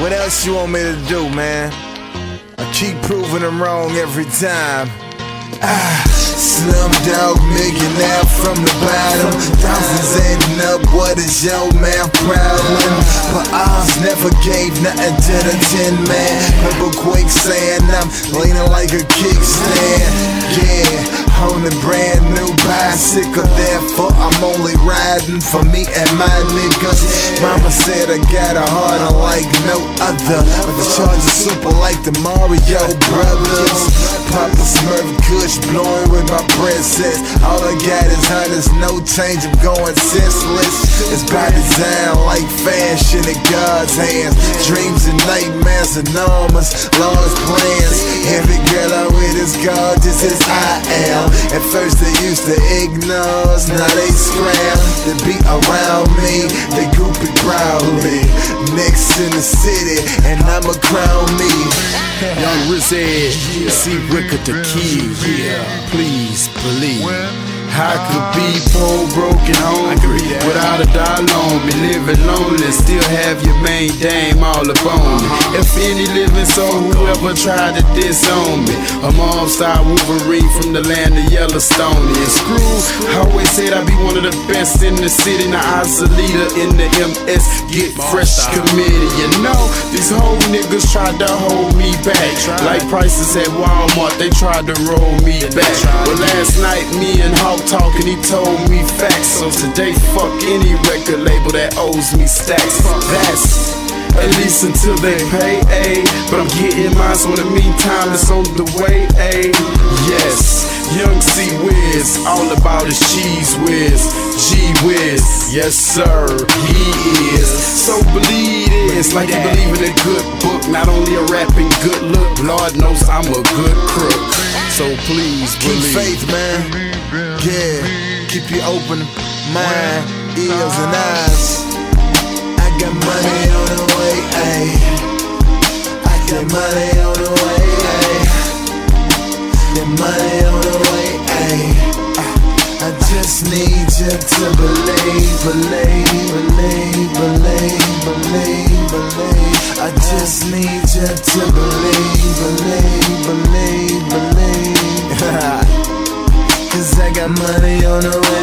What else you want me to do, man? I keep proving them wrong every time. Ah, Slim dog millionaire from the bottom. Thousands ending up, what is your man problem? But Oz never gave nothing to the tin man. Remember Quake saying I'm leaning like a kickstand. Yeah, on a brand new bicycle, therefore I'm only riding for me and my niggas. Mama said I got a heart like no other. But the charge is super like the Mario Brothers. Papa Smurf Kush blowing with my princess. All I got is hunters, no change, I'm going senseless. It's by design, like fashion in God's hands. Dreams and nightmares, enormous, large plans. Every girl I'm with is gorgeous as I am. At first they used to ignore us, now they scram to be around me. They goopy proudly. Next in the city, and I'ma crown me. Young Rizzy, see Wicked the key. Please believe. I could be poor, broken, hungry, without a dollar on me, living lonely, still have your main dame all up on me. If any living soul whoever tried to disown me, a mob star Wolverine from the land of Yellowstone. And screw, I always said I'd be one of the best in the city. Now I was a leader in the MS Get Fresh committee. You know, these whole niggas tried to hold me back. Like prices at Walmart, they tried to roll me back. But last night, me and Hawk talking, he told me facts. So today, fuck any record label that owes me stacks. That's at least until they pay, a. But I'm getting mine, so in the meantime, it's on the way, a. Yes, young C Wiz, all about his cheese whiz. G Wiz, yes sir, he is. So believe this, like you believe in a good book. Not only a rapping good look, Lord knows I'm a good crook. So please Keep believe. faith, man. Yeah, keep your open mind, ears, and eyes. I got money on the way, ayy. I got money on the way, ayy. Got money on the way, ayy. I just need you to believe, believe, believe, believe, believe, believe. I just need you to believe, got money on the road.